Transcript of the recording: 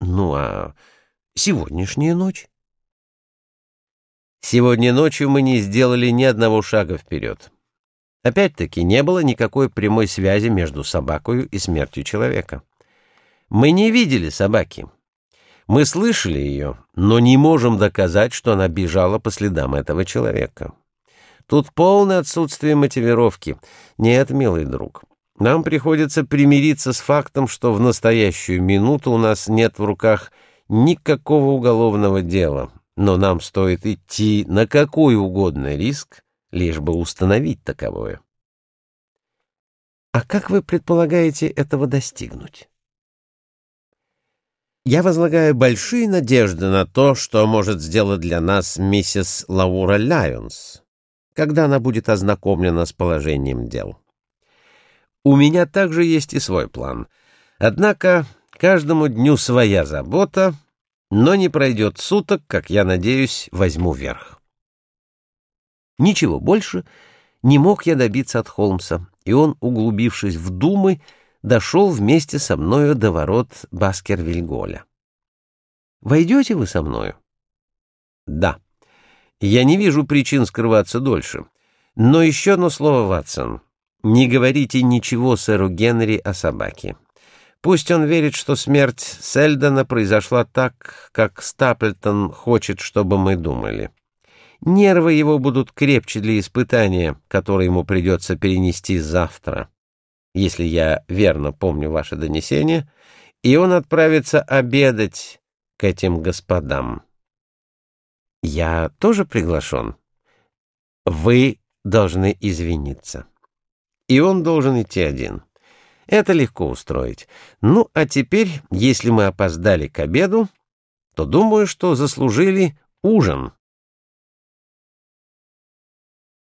Ну, а сегодняшняя ночь? Сегодня ночью мы не сделали ни одного шага вперед. Опять-таки, не было никакой прямой связи между собакою и смертью человека. Мы не видели собаки. Мы слышали ее, но не можем доказать, что она бежала по следам этого человека. Тут полное отсутствие мотивировки. Нет, милый друг, нам приходится примириться с фактом, что в настоящую минуту у нас нет в руках никакого уголовного дела, но нам стоит идти на какой угодно риск, лишь бы установить таковое. А как вы предполагаете этого достигнуть? Я возлагаю большие надежды на то, что может сделать для нас миссис Лаура Лайонс, когда она будет ознакомлена с положением дел. У меня также есть и свой план. Однако каждому дню своя забота, но не пройдет суток, как я надеюсь, возьму верх. Ничего больше не мог я добиться от Холмса, и он, углубившись в думы, дошел вместе со мною до ворот Баскервильголя. «Войдете вы со мною?» «Да. Я не вижу причин скрываться дольше. Но еще одно слово, Ватсон. Не говорите ничего сэру Генри о собаке. Пусть он верит, что смерть Сельдона произошла так, как Стаплтон хочет, чтобы мы думали. Нервы его будут крепче для испытания, которое ему придется перенести завтра, если я верно помню ваше донесение, и он отправится обедать к этим господам. Я тоже приглашен? Вы должны извиниться и он должен идти один. Это легко устроить. Ну, а теперь, если мы опоздали к обеду, то думаю, что заслужили ужин.